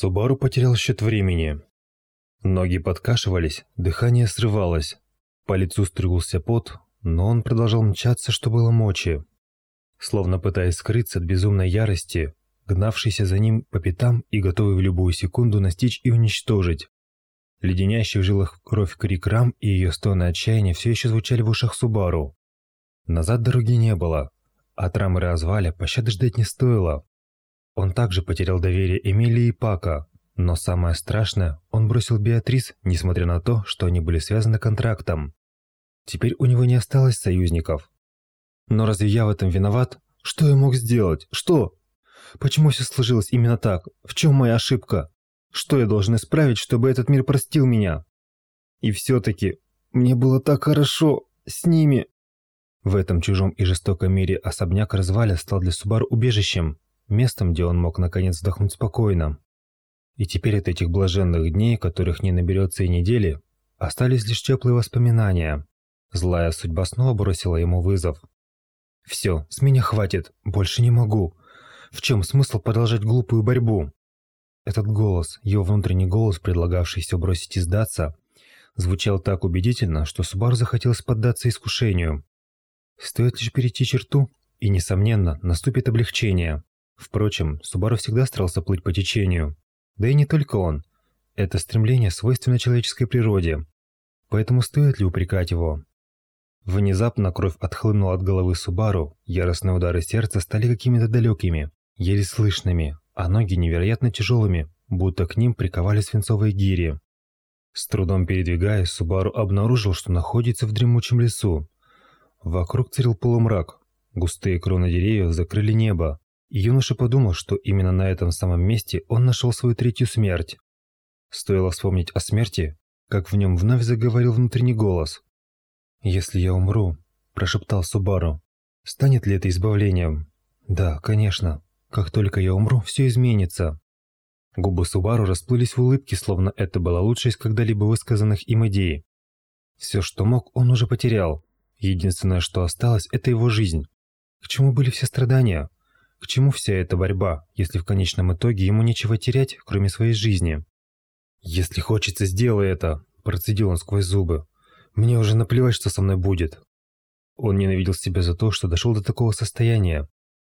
Субару потерял счет времени. Ноги подкашивались, дыхание срывалось. По лицу струился пот, но он продолжал мчаться, что было мочи. Словно пытаясь скрыться от безумной ярости, гнавшийся за ним по пятам и готовый в любую секунду настичь и уничтожить. Леденящий в жилах кровь крик Рам и ее стоны отчаяния все еще звучали в ушах Субару. Назад дороги не было. От Рамы Разваля пощады ждать не стоило. Он также потерял доверие Эмилии и Пака, но самое страшное, он бросил Беатрис, несмотря на то, что они были связаны контрактом. Теперь у него не осталось союзников. Но разве я в этом виноват? Что я мог сделать? Что? Почему все сложилось именно так? В чем моя ошибка? Что я должен исправить, чтобы этот мир простил меня? И все-таки, мне было так хорошо с ними. В этом чужом и жестоком мире особняк Разваля стал для Субару убежищем, местом, где он мог наконец вздохнуть спокойно. И теперь от этих блаженных дней, которых не наберется и недели, остались лишь теплые воспоминания. Злая судьба снова бросила ему вызов. «Все, с меня хватит, больше не могу. В чем смысл продолжать глупую борьбу?» Этот голос, его внутренний голос, предлагавший все бросить и сдаться, звучал так убедительно, что Субару захотелось поддаться искушению. Стоит лишь перейти черту, и, несомненно, наступит облегчение. Впрочем, Субару всегда старался плыть по течению. Да и не только он. Это стремление свойственно человеческой природе. Поэтому стоит ли упрекать его? Внезапно кровь отхлынула от головы Субару, яростные удары сердца стали какими-то далекими, еле слышными, а ноги невероятно тяжелыми, будто к ним приковали свинцовые гири. С трудом передвигаясь, Субару обнаружил, что находится в дремучем лесу. Вокруг царил полумрак, густые кроны деревьев закрыли небо, юноша подумал, что именно на этом самом месте он нашел свою третью смерть. Стоило вспомнить о смерти, как в нем вновь заговорил внутренний голос. «Если я умру», – прошептал Субару, – «станет ли это избавлением?» «Да, конечно. Как только я умру, все изменится». Губы Субару расплылись в улыбке, словно это была лучшая из когда-либо высказанных им идей. Все, что мог, он уже потерял. Единственное, что осталось, это его жизнь. К чему были все страдания? К чему вся эта борьба, если в конечном итоге ему нечего терять, кроме своей жизни? «Если хочется, сделай это!» – процедил он сквозь зубы. «Мне уже наплевать, что со мной будет!» Он ненавидел себя за то, что дошел до такого состояния.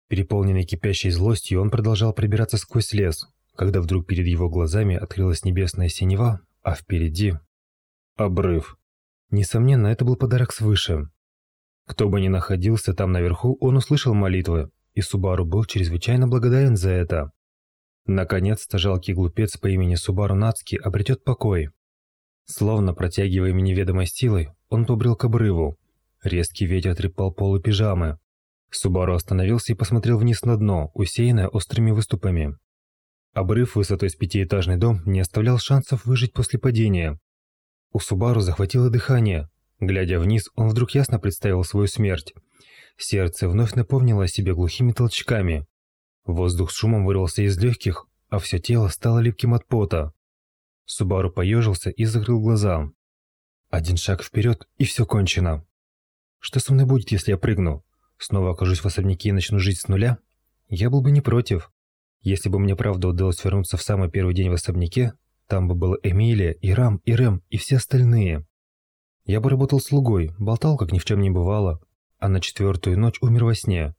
Переполненный кипящей злостью, он продолжал пробираться сквозь лес, когда вдруг перед его глазами открылась небесная синева, а впереди – обрыв. Несомненно, это был подарок свыше. Кто бы ни находился там наверху, он услышал молитвы, и Субару был чрезвычайно благодарен за это. Наконец-то жалкий глупец по имени Субару Нацки обретет покой. Словно протягиваемый неведомой силой, он побрел к обрыву. Резкий ветер трепал полы пижамы. Субару остановился и посмотрел вниз на дно, усеянное острыми выступами. Обрыв высотой с пятиэтажный дом не оставлял шансов выжить после падения. У Субару захватило дыхание. Глядя вниз, он вдруг ясно представил свою смерть. Сердце вновь напомнило о себе глухими толчками. Воздух с шумом вырвался из легких, а все тело стало липким от пота. Субару поежился и закрыл глаза. Один шаг вперед, и все кончено. Что со мной будет, если я прыгну? Снова окажусь в особняке и начну жить с нуля? Я был бы не против. Если бы мне правда удалось вернуться в самый первый день в особняке, там бы была Эмилия, и Рам, и Рэм, и все остальные. Я бы работал слугой, болтал, как ни в чем не бывало, а на четвертую ночь умер во сне.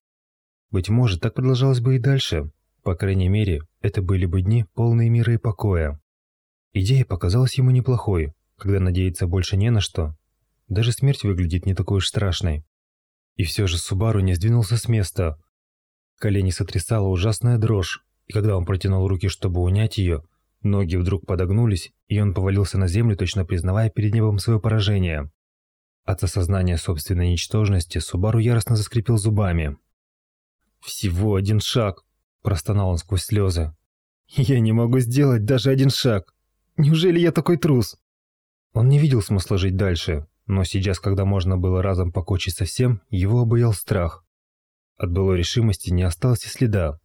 Быть может, так продолжалось бы и дальше. По крайней мере, это были бы дни, полные мира и покоя. Идея показалась ему неплохой, когда надеяться больше не на что. Даже смерть выглядит не такой уж страшной. И все же Субару не сдвинулся с места. Колени сотрясала ужасная дрожь, и когда он протянул руки, чтобы унять ее, ноги вдруг подогнулись, и он повалился на землю, точно признавая перед небом свое поражение. От осознания собственной ничтожности Субару яростно заскрипел зубами. «Всего один шаг!» – простонал он сквозь слезы. «Я не могу сделать даже один шаг! Неужели я такой трус?» Он не видел смысла жить дальше, но сейчас, когда можно было разом покончить со всем, его обуял страх. От былой решимости не осталось и следа.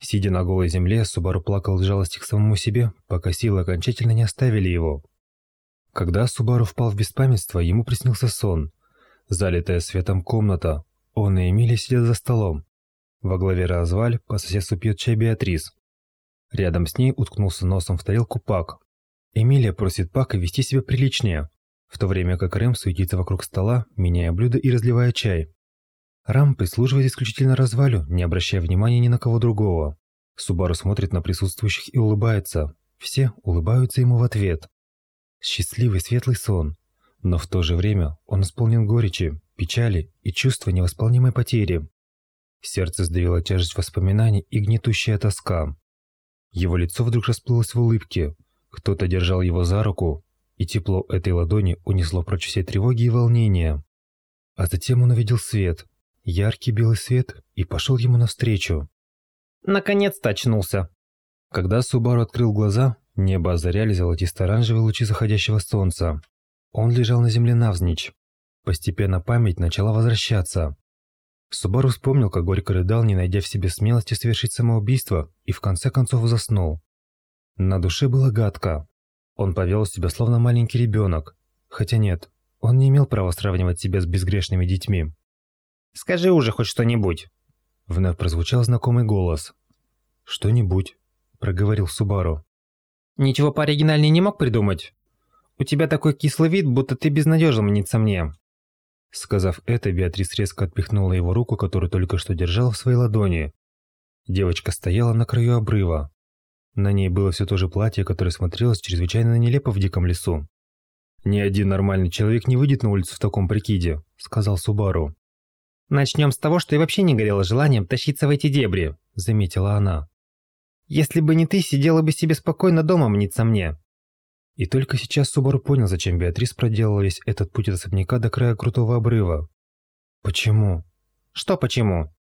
Сидя на голой земле, Субару плакал в жалости к самому себе, пока силы окончательно не оставили его. Когда Субару впал в беспамятство, ему приснился сон. Залитая светом комната. Он и Эмилия сидят за столом. Во главе разваль по соседству пьет чай Беатрис. Рядом с ней уткнулся носом в тарелку Пак. Эмилия просит Пака вести себя приличнее, в то время как Рэм суетится вокруг стола, меняя блюда и разливая чай. Рам прислуживает исключительно развалю, не обращая внимания ни на кого другого. Субару смотрит на присутствующих и улыбается. Все улыбаются ему в ответ. Счастливый светлый сон. Но в то же время он исполнен горечи, печали и чувства невосполнимой потери. Сердце сдавило тяжесть воспоминаний и гнетущая тоска. Его лицо вдруг расплылось в улыбке. Кто-то держал его за руку, и тепло этой ладони унесло прочь все тревоги и волнения. А затем он увидел свет, яркий белый свет, и пошел ему навстречу. Наконец-то очнулся. Когда Субару открыл глаза, небо озаряли золотисто-оранжевые лучи заходящего солнца. Он лежал на земле навзничь. Постепенно память начала возвращаться. Субару вспомнил, как горько рыдал, не найдя в себе смелости совершить самоубийство, и в конце концов заснул. На душе было гадко. Он повел себя словно маленький ребенок. Хотя нет, он не имел права сравнивать себя с безгрешными детьми. «Скажи уже хоть что-нибудь!» Вновь прозвучал знакомый голос. «Что-нибудь», – проговорил Субару. «Ничего пооригинальнее не мог придумать? У тебя такой кислый вид, будто ты безнадежно мнится мне». Сказав это, Беатрис резко отпихнула его руку, которую только что держала в своей ладони. Девочка стояла на краю обрыва. На ней было все то же платье, которое смотрелось чрезвычайно нелепо в диком лесу. «Ни один нормальный человек не выйдет на улицу в таком прикиде», — сказал Субару. «Начнем с того, что я вообще не горела желанием тащиться в эти дебри», — заметила она. «Если бы не ты, сидела бы себе спокойно дома, мнится мне». И только сейчас Субару понял, зачем Беатрис проделала весь этот путь от особняка до края крутого обрыва. «Почему?» «Что почему?»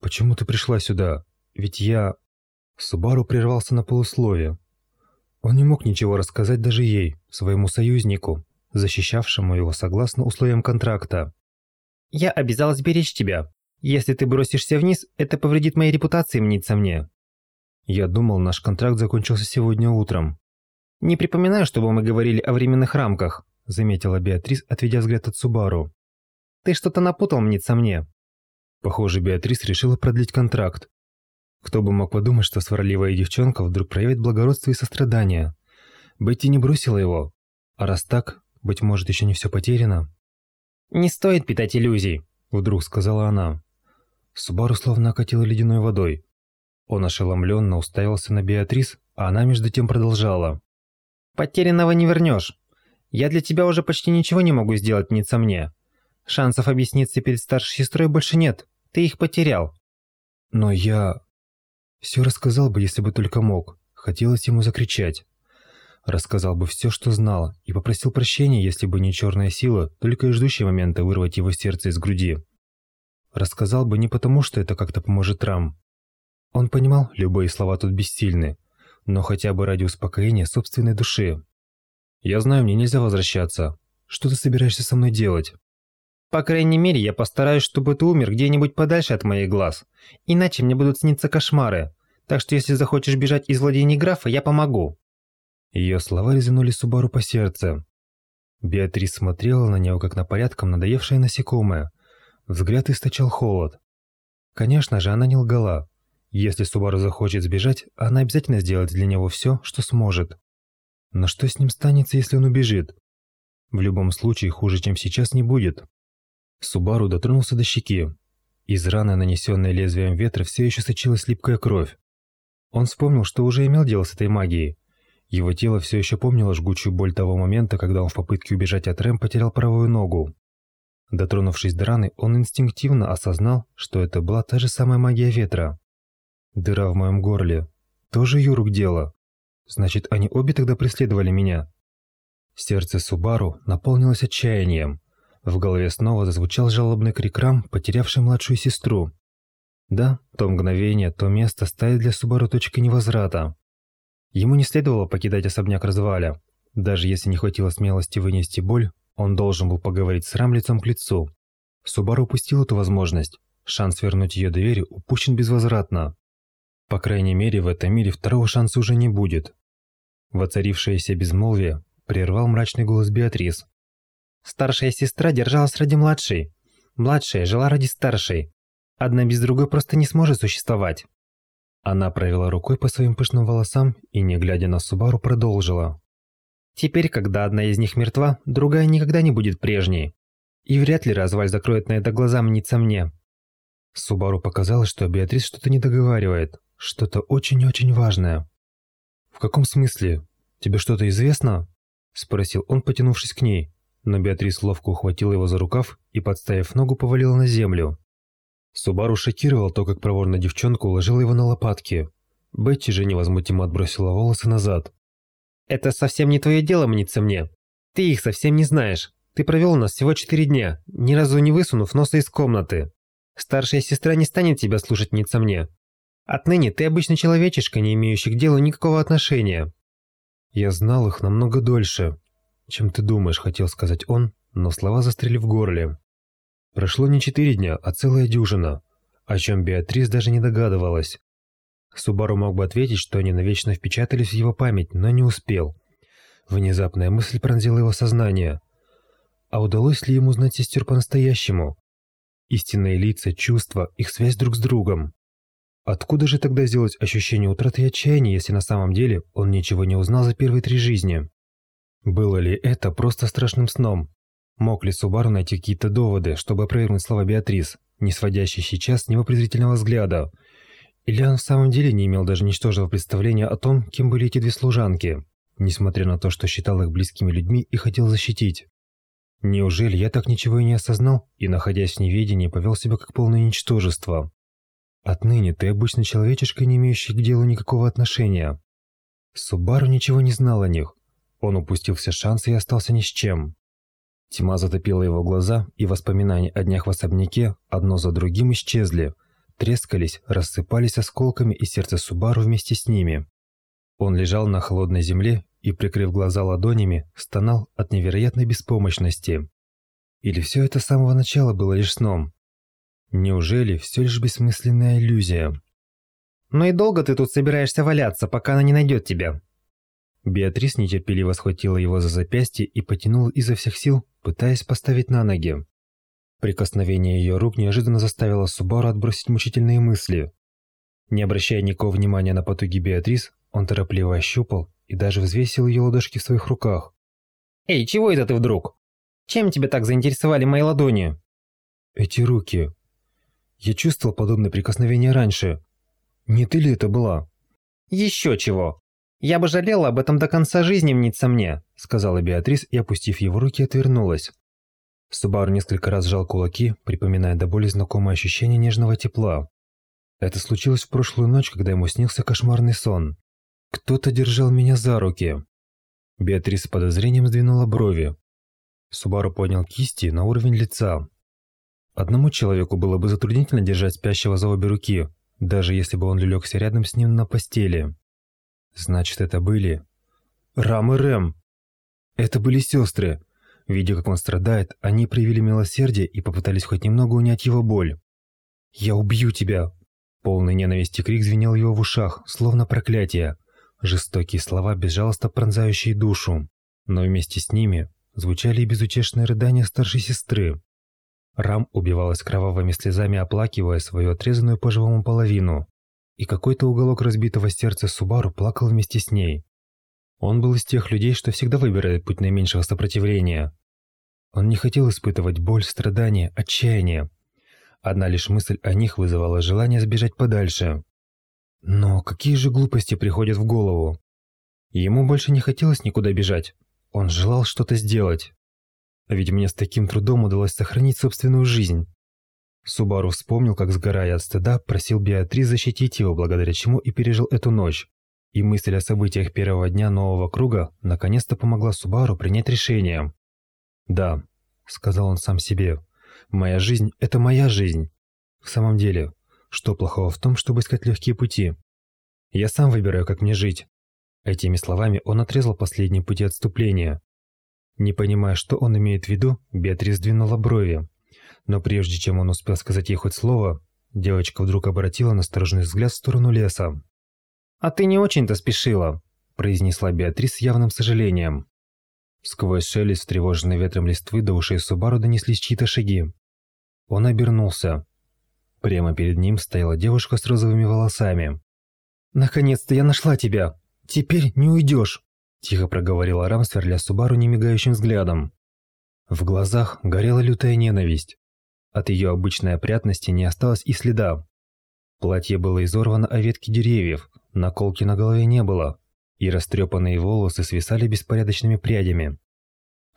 «Почему ты пришла сюда? Ведь я...» Субару прервался на полусловие. Он не мог ничего рассказать даже ей, своему союзнику, защищавшему его согласно условиям контракта. «Я обязалась беречь тебя. Если ты бросишься вниз, это повредит моей репутации, мнится мне». Я думал, наш контракт закончился сегодня утром. «Не припоминаю, чтобы мы говорили о временных рамках», заметила Беатрис, отведя взгляд от Субару. «Ты что-то напутал, мнится мне». Похоже, Беатрис решила продлить контракт. Кто бы мог подумать, что сварливая девчонка вдруг проявит благородство и сострадание. Бетти не бросила его. А раз так, быть может, еще не все потеряно. «Не стоит питать иллюзий», — вдруг сказала она. Субару словно окатила ледяной водой. Он ошеломленно уставился на Беатрис, а она между тем продолжала. «Потерянного не вернешь. Я для тебя уже почти ничего не могу сделать, не мне. Шансов объясниться перед старшей сестрой больше нет. Ты их потерял». «Но я...» Все рассказал бы, если бы только мог. Хотелось ему закричать. Рассказал бы все, что знал, и попросил прощения, если бы не черная сила, только и ждущая момента вырвать его сердце из груди. Рассказал бы не потому, что это как-то поможет Рам. Он понимал, любые слова тут бессильны, но хотя бы ради успокоения собственной души. «Я знаю, мне нельзя возвращаться. Что ты собираешься со мной делать?» По крайней мере, я постараюсь, чтобы ты умер где-нибудь подальше от моих глаз. Иначе мне будут сниться кошмары. Так что если захочешь бежать из владений графа, я помогу». Ее слова резанули Субару по сердцу. Беатрис смотрела на него, как на порядком надоевшее насекомое. Взгляд источал холод. Конечно же, она не лгала. Если Субару захочет сбежать, она обязательно сделает для него все, что сможет. Но что с ним станется, если он убежит? В любом случае, хуже, чем сейчас, не будет. Субару дотронулся до щеки. Из раны, нанесенной лезвием ветра, все еще сочилась липкая кровь. Он вспомнил, что уже имел дело с этой магией. Его тело все еще помнило жгучую боль того момента, когда он в попытке убежать от Рэм потерял правую ногу. Дотронувшись до раны, он инстинктивно осознал, что это была та же самая магия ветра. Дыра в моем горле. Тоже Юрук дело. Значит, они обе тогда преследовали меня. Сердце Субару наполнилось отчаянием. В голове снова зазвучал жалобный крик Рам, потерявший младшую сестру. Да, то мгновение, то место стали для Субару точкой невозврата. Ему не следовало покидать особняк разваля. Даже если не хватило смелости вынести боль, он должен был поговорить с Рам лицом к лицу. Субару упустил эту возможность. Шанс вернуть ее доверие упущен безвозвратно. По крайней мере, в этом мире второго шанса уже не будет. Воцарившееся безмолвие прервал мрачный голос Беатрис. Старшая сестра держалась ради младшей. Младшая жила ради старшей. Одна без другой просто не сможет существовать. Она провела рукой по своим пышным волосам и, не глядя на Субару, продолжила. «Теперь, когда одна из них мертва, другая никогда не будет прежней. И вряд ли разваль закроет на это глаза мнится мне». Субару показалось, что Беатрис что-то не договаривает, что-то очень-очень важное. «В каком смысле? Тебе что-то известно?» – спросил он, потянувшись к ней, но Беатрис ловко ухватила его за рукав и, подставив ногу, повалила на землю. Субару шокировал то, как проворно девчонка уложила его на лопатки. Бетти же невозмутимо отбросила волосы назад. «Это совсем не твое дело мниться мне. Ты их совсем не знаешь. Ты провел у нас всего четыре дня, ни разу не высунув носа из комнаты. Старшая сестра не станет тебя слушать мниться мне. Отныне ты обычный человечишка, не имеющий к делу никакого отношения». «Я знал их намного дольше, чем ты думаешь», — хотел сказать он, но слова застряли в горле. Прошло не четыре дня, а целая дюжина, о чем Беатрис даже не догадывалась. Субару мог бы ответить, что они навечно впечатались в его память, но не успел. Внезапная мысль пронзила его сознание. А удалось ли ему знать сестер по-настоящему? Истинные лица, чувства, их связь друг с другом. Откуда же тогда сделать ощущение утраты и отчаяния, если на самом деле он ничего не узнал за первые три жизни? Было ли это просто страшным сном? Мог ли Субару найти какие-то доводы, чтобы опровергнуть слова Беатрис, не сводящей сейчас с него презрительного взгляда? Или он в самом деле не имел даже ничтожного представления о том, кем были эти две служанки, несмотря на то, что считал их близкими людьми и хотел защитить? Неужели я так ничего и не осознал, и, находясь в неведении, повел себя как полное ничтожество? Отныне ты обычный человечишка, не имеющий к делу никакого отношения. Субару ничего не знал о них. Он упустил все шансы и остался ни с чем. Тьма затопила его глаза, и воспоминания о днях в особняке одно за другим исчезли, трескались, рассыпались осколками, и сердце Субару вместе с ними. Он лежал на холодной земле и, прикрыв глаза ладонями, стонал от невероятной беспомощности. Или все это с самого начала было лишь сном? Неужели все лишь бессмысленная иллюзия? «Ну и долго ты тут собираешься валяться, пока она не найдет тебя?» Беатрис нетерпеливо схватила его за запястье и потянула изо всех сил, пытаясь поставить на ноги. Прикосновение ее рук неожиданно заставило Субару отбросить мучительные мысли. Не обращая никакого внимания на потуги Беатрис, он торопливо ощупал и даже взвесил ее ладошки в своих руках. «Эй, чего это ты вдруг? Чем тебя так заинтересовали мои ладони?» «Эти руки. Я чувствовал подобное прикосновение раньше. Не ты ли это была?» «Еще чего. «Я бы жалела об этом до конца жизни, мнится мне», — сказала Беатрис и, опустив его руки, отвернулась. Субару несколько раз сжал кулаки, припоминая до боли знакомое ощущение нежного тепла. Это случилось в прошлую ночь, когда ему снился кошмарный сон. Кто-то держал меня за руки. Беатрис с подозрением сдвинула брови. Субару поднял кисти на уровень лица. Одному человеку было бы затруднительно держать спящего за обе руки, даже если бы он легся рядом с ним на постели. Значит, это были... Рам и Рэм. Это были сестры. Видя, как он страдает, они проявили милосердие и попытались хоть немного унять его боль. «Я убью тебя!» Полный ненависти крик звенел его в ушах, словно проклятие. Жестокие слова, безжалостно пронзающие душу. Но вместе с ними звучали и безутешные рыдания старшей сестры. Рам убивалась кровавыми слезами, оплакивая свою отрезанную по живому половину и какой-то уголок разбитого сердца Субару плакал вместе с ней. Он был из тех людей, что всегда выбирает путь наименьшего сопротивления. Он не хотел испытывать боль, страдания, отчаяние. Одна лишь мысль о них вызывала желание сбежать подальше. Но какие же глупости приходят в голову? Ему больше не хотелось никуда бежать. Он желал что-то сделать. Ведь мне с таким трудом удалось сохранить собственную жизнь. Субару вспомнил, как, сгорая от стыда, просил Беатрис защитить его, благодаря чему и пережил эту ночь. И мысль о событиях первого дня нового круга наконец-то помогла Субару принять решение. «Да», — сказал он сам себе, — «моя жизнь — это моя жизнь. В самом деле, что плохого в том, чтобы искать легкие пути? Я сам выбираю, как мне жить». Этими словами он отрезал последние пути отступления. Не понимая, что он имеет в виду, Беатрис двинула брови. Но прежде чем он успел сказать ей хоть слово, девочка вдруг обратила настороженный взгляд в сторону леса. «А ты не очень-то спешила», – произнесла Беатрис с явным сожалением. Сквозь шелест, встревоженный ветром листвы, до ушей Субару донеслись чьи-то шаги. Он обернулся. Прямо перед ним стояла девушка с розовыми волосами. «Наконец-то я нашла тебя! Теперь не уйдешь!» Тихо проговорила Рам, сверля Субару немигающим взглядом. В глазах горела лютая ненависть. От ее обычной опрятности не осталось и следа. Платье было изорвано о ветки деревьев, наколки на голове не было, и растрепанные волосы свисали беспорядочными прядями.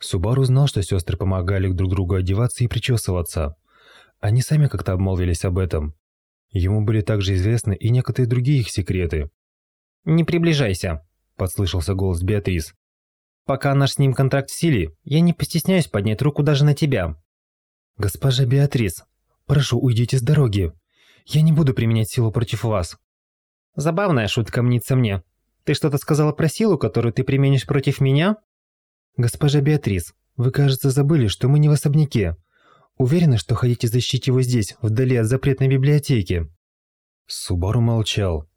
Субару знал, что сестры помогали друг другу одеваться и причесываться. Они сами как-то обмолвились об этом. Ему были также известны и некоторые другие их секреты. «Не приближайся», – подслышался голос Беатрис. «Пока наш с ним контракт в силе, я не постесняюсь поднять руку даже на тебя». «Госпожа Беатрис, прошу, уйдите с дороги. Я не буду применять силу против вас». «Забавная шутка мнится мне. Ты что-то сказала про силу, которую ты применишь против меня?» «Госпожа Беатрис, вы, кажется, забыли, что мы не в особняке. Уверены, что хотите защитить его здесь, вдали от запретной библиотеки?» Субару молчал.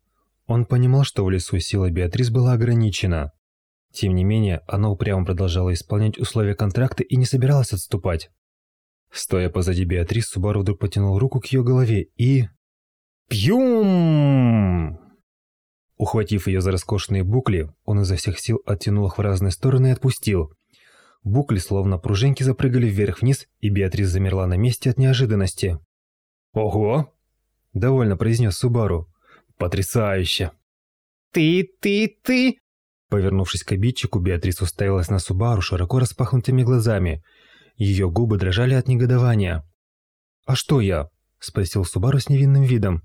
Он понимал, что в лесу сила Беатрис была ограничена. Тем не менее, она упрямо продолжала исполнять условия контракта и не собиралась отступать. Стоя позади Беатрис, Субару вдруг потянул руку к ее голове и... Пьюм! Ухватив ее за роскошные букли, он изо всех сил оттянул их в разные стороны и отпустил. Букли, словно пружинки, запрыгали вверх-вниз, и Беатрис замерла на месте от неожиданности. «Ого!» – довольно произнес Субару. «Потрясающе!» «Ты, ты, ты!» Повернувшись к обидчику, Беатрис уставилась на Субару широко распахнутыми глазами. Ее губы дрожали от негодования. «А что я?» – спросил Субару с невинным видом.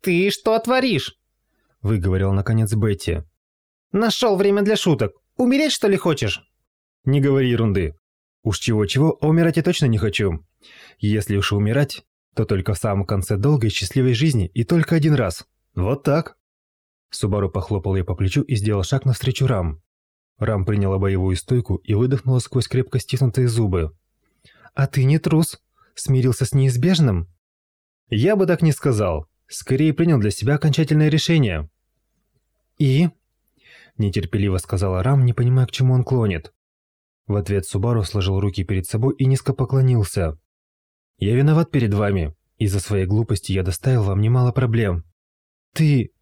«Ты что творишь?» – выговорил наконец Бетти. «Нашел время для шуток. Умереть, что ли, хочешь?» «Не говори ерунды. Уж чего-чего, а умирать я точно не хочу. Если уж умирать, то только в самом конце долгой счастливой жизни и только один раз. Вот так». Субару похлопал ее по плечу и сделал шаг навстречу Рам. Рам приняла боевую стойку и выдохнула сквозь крепко стиснутые зубы. «А ты не трус? Смирился с неизбежным?» «Я бы так не сказал. Скорее принял для себя окончательное решение». «И?» – нетерпеливо сказала Рам, не понимая, к чему он клонит. В ответ Субару сложил руки перед собой и низко поклонился. «Я виноват перед вами. Из-за своей глупости я доставил вам немало проблем». «Ты...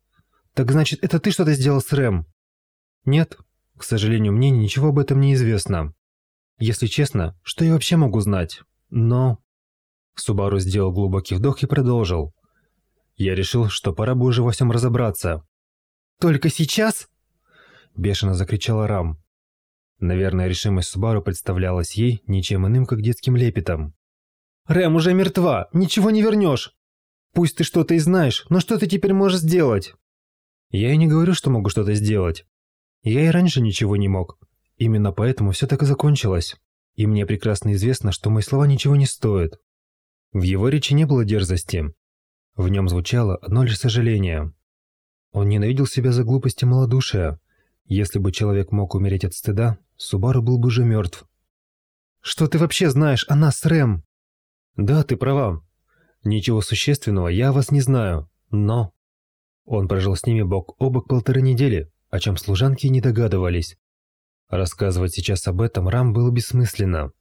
Так значит, это ты что-то сделал с Рэм?» «Нет. К сожалению, мне ничего об этом не известно. Если честно, что я вообще могу знать? Но...» Субару сделал глубокий вдох и продолжил. «Я решил, что пора бы уже во всем разобраться. «Только сейчас?» Бешено закричала Рам. Наверное, решимость Субару представлялась ей ничем иным, как детским лепетом. «Рэм уже мертва, ничего не вернешь! Пусть ты что-то и знаешь, но что ты теперь можешь сделать?» «Я и не говорю, что могу что-то сделать. Я и раньше ничего не мог. Именно поэтому все так и закончилось. И мне прекрасно известно, что мои слова ничего не стоят». В его речи не было дерзости. В нем звучало одно лишь сожаление. Он ненавидел себя за глупость и малодушие. Если бы человек мог умереть от стыда, Субару был бы уже мертв. «Что ты вообще знаешь о нас, Рэм?» «Да, ты права. Ничего существенного я вас не знаю, но...» Он прожил с ними бок о бок полторы недели, о чем служанки не догадывались. Рассказывать сейчас об этом Рам было бессмысленно.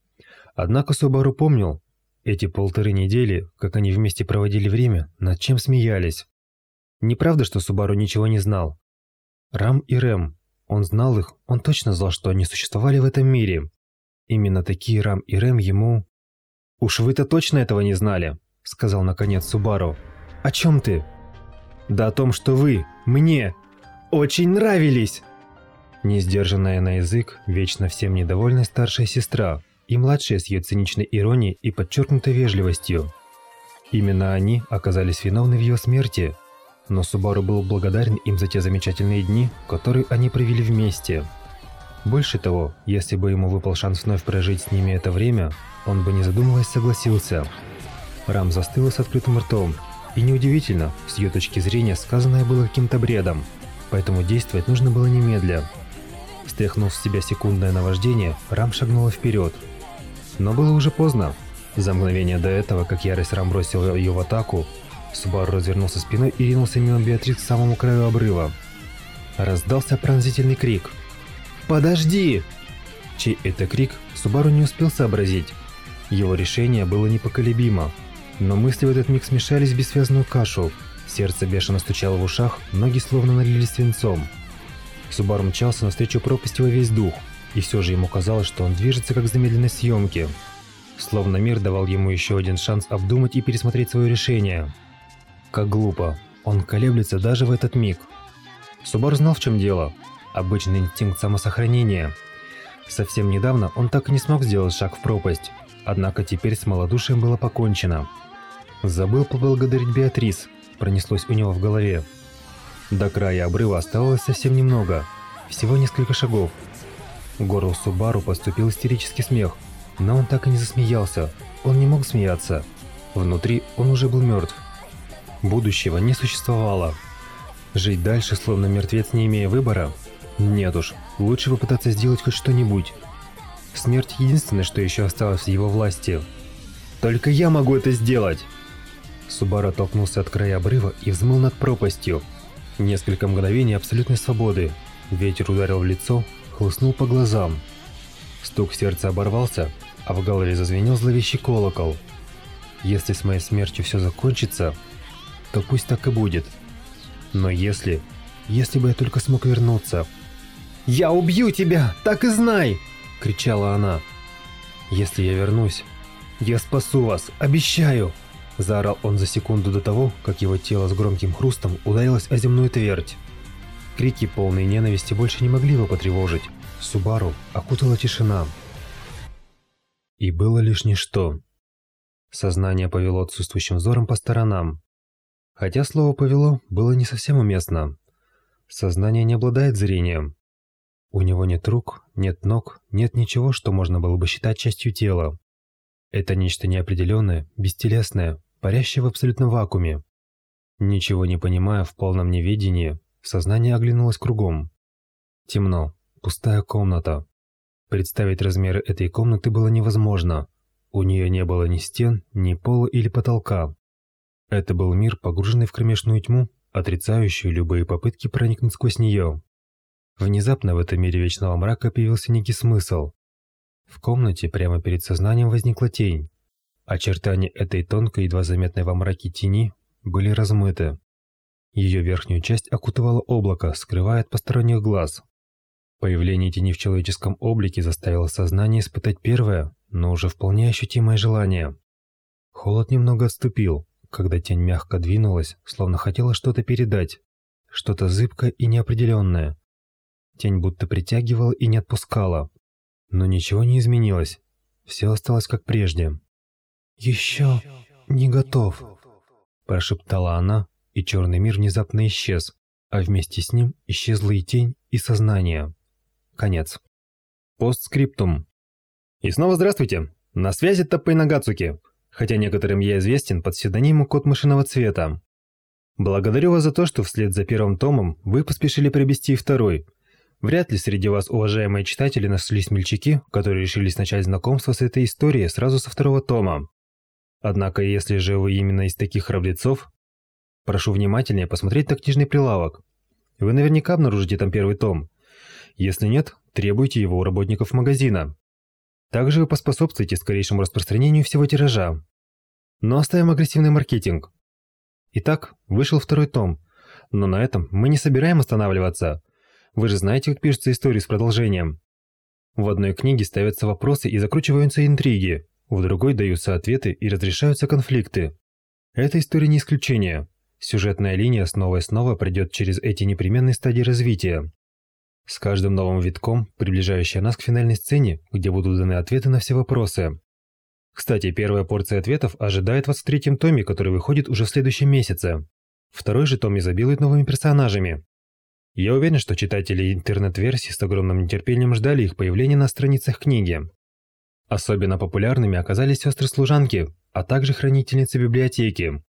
Однако Субару помнил эти полторы недели, как они вместе проводили время, над чем смеялись. Неправда, что Субару ничего не знал. Рам и Рэм. Он знал их, он точно знал, что они существовали в этом мире. Именно такие Рам и Рэм ему... «Уж вы-то точно этого не знали», — сказал наконец Субару. «О чем ты?» «Да о том, что вы, мне, очень нравились!» Несдержанная на язык, вечно всем недовольная старшая сестра и младшая с ее циничной иронией и подчеркнутой вежливостью. Именно они оказались виновны в ее смерти — но Субару был благодарен им за те замечательные дни, которые они провели вместе. Больше того, если бы ему выпал шанс вновь прожить с ними это время, он бы не задумываясь согласился. Рам застыла с открытым ртом, и неудивительно, с ее точки зрения сказанное было каким-то бредом, поэтому действовать нужно было немедля. Стряхнув с себя секундное наваждение, Рам шагнула вперед. Но было уже поздно. За мгновение до этого, как ярость Рам бросил ее в атаку, Субару развернулся спиной и ринулся мимо Беатрикс к самому краю обрыва. Раздался пронзительный крик. «Подожди!» Чей это крик, Субару не успел сообразить. Его решение было непоколебимо, но мысли в этот миг смешались в бессвязную кашу. Сердце бешено стучало в ушах, ноги словно налились свинцом. Субару мчался навстречу пропасти во весь дух, и все же ему казалось, что он движется как в замедленной съемке. Словно мир давал ему еще один шанс обдумать и пересмотреть свое решение. Как глупо. Он колеблется даже в этот миг. Субару знал, в чем дело. Обычный инстинкт самосохранения. Совсем недавно он так и не смог сделать шаг в пропасть. Однако теперь с малодушием было покончено. Забыл поблагодарить Беатрис, пронеслось у него в голове. До края обрыва оставалось совсем немного, всего несколько шагов. Горло Субару поступил истерический смех, но он так и не засмеялся, он не мог смеяться. Внутри он уже был мертв. Будущего не существовало. Жить дальше, словно мертвец, не имея выбора? Нет уж, лучше попытаться сделать хоть что-нибудь. Смерть единственное, что еще осталось в его власти. Только я могу это сделать! Субару оттолкнулся от края обрыва и взмыл над пропастью. Несколько мгновений абсолютной свободы. Ветер ударил в лицо, хлыстнул по глазам. Стук сердца оборвался, а в голове зазвенел зловещий колокол. Если с моей смертью все закончится, то пусть так и будет. Но если... Если бы я только смог вернуться... «Я убью тебя, так и знай!» — кричала она. «Если я вернусь, я спасу вас, обещаю!» Заорал он за секунду до того, как его тело с громким хрустом ударилось о земную твердь. Крики, полные ненависти, больше не могли его потревожить. Субару окутала тишина. И было лишь ничто. Сознание повело отсутствующим взором по сторонам. Хотя слово «повело» было не совсем уместно. Сознание не обладает зрением. У него нет рук, нет ног, нет ничего, что можно было бы считать частью тела. Это нечто неопределенное, бестелесное, парящее в абсолютном вакууме. Ничего не понимая в полном неведении, сознание оглянулось кругом. Темно, пустая комната. Представить размеры этой комнаты было невозможно. У нее не было ни стен, ни пола или потолка. Это был мир, погруженный в кромешную тьму, отрицающий любые попытки проникнуть сквозь нее. Внезапно в этом мире вечного мрака появился некий смысл. В комнате прямо перед сознанием возникла тень. Очертания этой тонкой, едва заметной во мраке тени были размыты. Ее верхнюю часть окутывало облако, скрывая от посторонних глаз. Появление тени в человеческом облике заставило сознание испытать первое, но уже вполне ощутимое желание. Холод немного отступил, когда тень мягко двинулась, словно хотела что-то передать, что-то зыбкое и неопределенное. Тень будто притягивала и не отпускала. Но ничего не изменилось, все осталось как прежде. «Еще не готов», – прошептала она, и черный мир внезапно исчез, а вместе с ним исчезла и тень, и сознание. Конец. Постскриптум. И снова здравствуйте. На связи Таппей Нагацуки, хотя некоторым я известен под псевдонимом Кот Мышиного Цвета. Благодарю вас за то, что вслед за первым томом вы поспешили приобрести и второй. Вряд ли среди вас, уважаемые читатели, нашлись мельчаки, которые решились начать знакомство с этой историей сразу со второго тома. Однако, если же вы именно из таких храбрецов, прошу внимательнее посмотреть на книжный прилавок. Вы наверняка обнаружите там первый том. Если нет, требуйте его у работников магазина. Также вы поспособствуете скорейшему распространению всего тиража. Но оставим агрессивный маркетинг. Итак, вышел второй том. Но на этом мы не собираем останавливаться. Вы же знаете, как пишется история с продолжением. В одной книге ставятся вопросы и закручиваются интриги, в другой даются ответы и разрешаются конфликты. Эта история не исключение. Сюжетная линия снова и снова пройдет через эти непременные стадии развития. С каждым новым витком, приближающая нас к финальной сцене, где будут даны ответы на все вопросы. Кстати, первая порция ответов ожидает вас в третьем томе, который выходит уже в следующем месяце. Второй же том изобилует новыми персонажами. Я уверен, что читатели интернет-версии с огромным нетерпением ждали их появления на страницах книги. Особенно популярными оказались сестры-служанки, а также хранительницы библиотеки.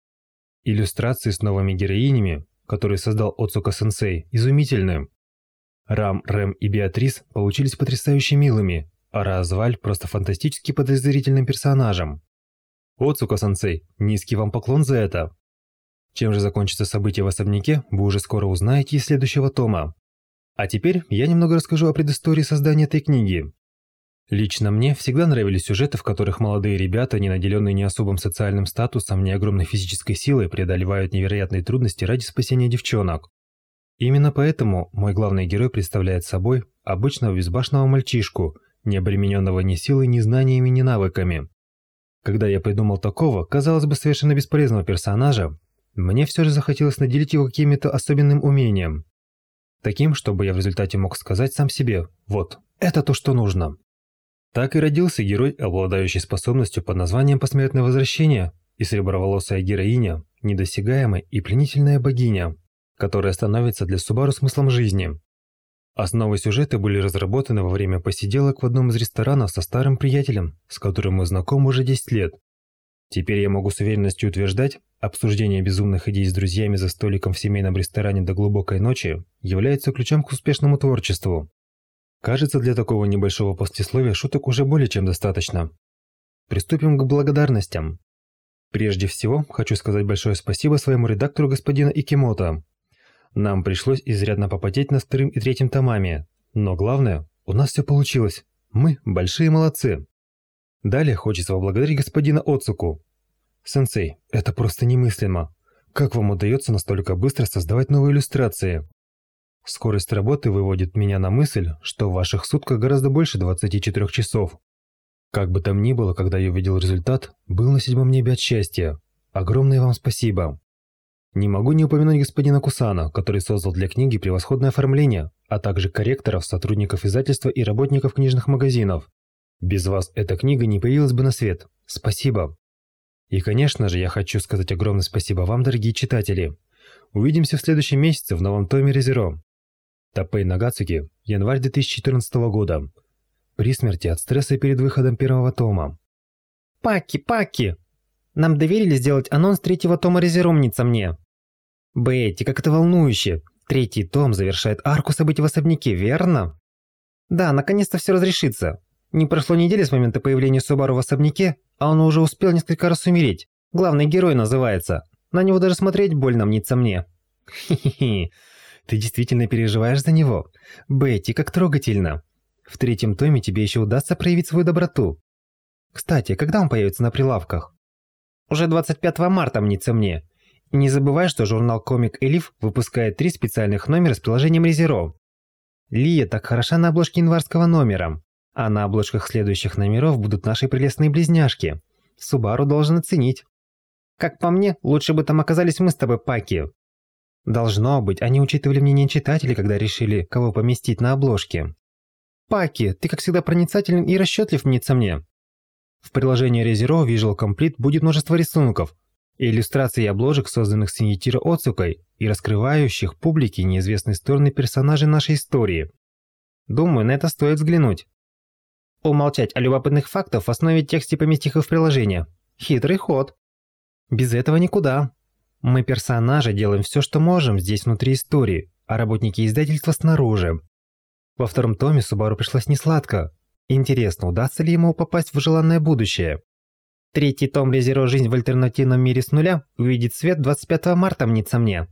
Иллюстрации с новыми героинями, которые создал Оцука-сенсей, изумительны. Рам, Рэм и Беатрис получились потрясающе милыми, а Разваль просто фантастически подозрительным персонажем. Оцука-сенсей, низкий вам поклон за это. Чем же закончится событие в особняке, вы уже скоро узнаете из следующего тома. А теперь я немного расскажу о предыстории создания этой книги. Лично мне всегда нравились сюжеты, в которых молодые ребята, не наделенные ни особым социальным статусом, ни огромной физической силой, преодолевают невероятные трудности ради спасения девчонок. Именно поэтому мой главный герой представляет собой обычного безбашенного мальчишку, не обремененного ни силой, ни знаниями, ни навыками. Когда я придумал такого, казалось бы, совершенно бесполезного персонажа, мне все же захотелось наделить его каким-то особенным умением. Таким, чтобы я в результате мог сказать сам себе «Вот, это то, что нужно». Так и родился герой, обладающий способностью под названием «Посмертное возвращение» и среброволосая героиня, недосягаемая и пленительная богиня, которая становится для Субару смыслом жизни. Основы сюжета были разработаны во время посиделок в одном из ресторанов со старым приятелем, с которым мы знакомы уже 10 лет. Теперь я могу с уверенностью утверждать, обсуждение безумных идей с друзьями за столиком в семейном ресторане до глубокой ночи является ключом к успешному творчеству. Кажется, для такого небольшого послесловия шуток уже более чем достаточно. Приступим к благодарностям. Прежде всего, хочу сказать большое спасибо своему редактору господину Икимото. Нам пришлось изрядно попотеть над вторым и третьим томами, но главное, у нас все получилось. Мы большие молодцы. Далее хочется поблагодарить господина Оцуку. Сенсей, это просто немыслимо. Как вам удается настолько быстро создавать новые иллюстрации? Скорость работы выводит меня на мысль, что в ваших сутках гораздо больше 24 часов. Как бы там ни было, когда я увидел результат, был на седьмом небе от счастья. Огромное вам спасибо. Не могу не упомянуть господина Кусана, который создал для книги превосходное оформление, а также корректоров, сотрудников издательства и работников книжных магазинов. Без вас эта книга не появилась бы на свет. Спасибо. И, конечно же, я хочу сказать огромное спасибо вам, дорогие читатели. Увидимся в следующем месяце в новом томе Резеро. Тапей Нагацуки, январь 2014 года. При смерти от стресса перед выходом первого тома. Паки, Паки! Нам доверили сделать анонс третьего тома Резерумница мне. Бетти, как это волнующе. Третий том завершает арку событий в особняке, верно? Да, наконец-то все разрешится. Не прошло недели с момента появления Субару в особняке, а он уже успел несколько раз умереть. Главный герой называется. На него даже смотреть больно мнится мне. Хи-хи-хи. Ты действительно переживаешь за него? Бетти, как трогательно. В третьем томе тебе еще удастся проявить свою доброту. Кстати, когда он появится на прилавках? Уже 25 марта мнится мне. И не забывай, что журнал «Комик Элиф» выпускает три специальных номера с приложением Резеро. Лия так хороша на обложке январского номера, а на обложках следующих номеров будут наши прелестные близняшки. Субару должен оценить. Как по мне, лучше бы там оказались мы с тобой, Паки. Должно быть, они учитывали мнение читателей, когда решили, кого поместить на обложке. Паки, ты как всегда проницателен и расчетлив, мнится мне. В приложении Резеро Visual Complete будет множество рисунков, и иллюстраций обложек, созданных Синьетиро Оцукой и раскрывающих публике неизвестные стороны персонажей нашей истории. Думаю, на это стоит взглянуть. Умолчать о любопытных фактах в основе текста и поместить их в приложение. Хитрый ход. Без этого никуда. Мы, персонажи, делаем все, что можем здесь внутри истории, а работники издательства снаружи. Во втором томе Субару пришлось несладко. Интересно, удастся ли ему попасть в желанное будущее? Третий том Резеро «Жизнь в альтернативном мире с нуля» увидит свет 25 марта, мнится мне.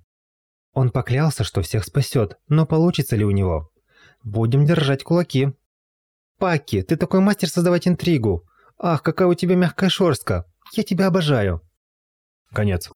Он поклялся, что всех спасет, но получится ли у него? Будем держать кулаки. Паки, ты такой мастер создавать интригу. Ах, какая у тебя мягкая шорстка. Я тебя обожаю. Конец.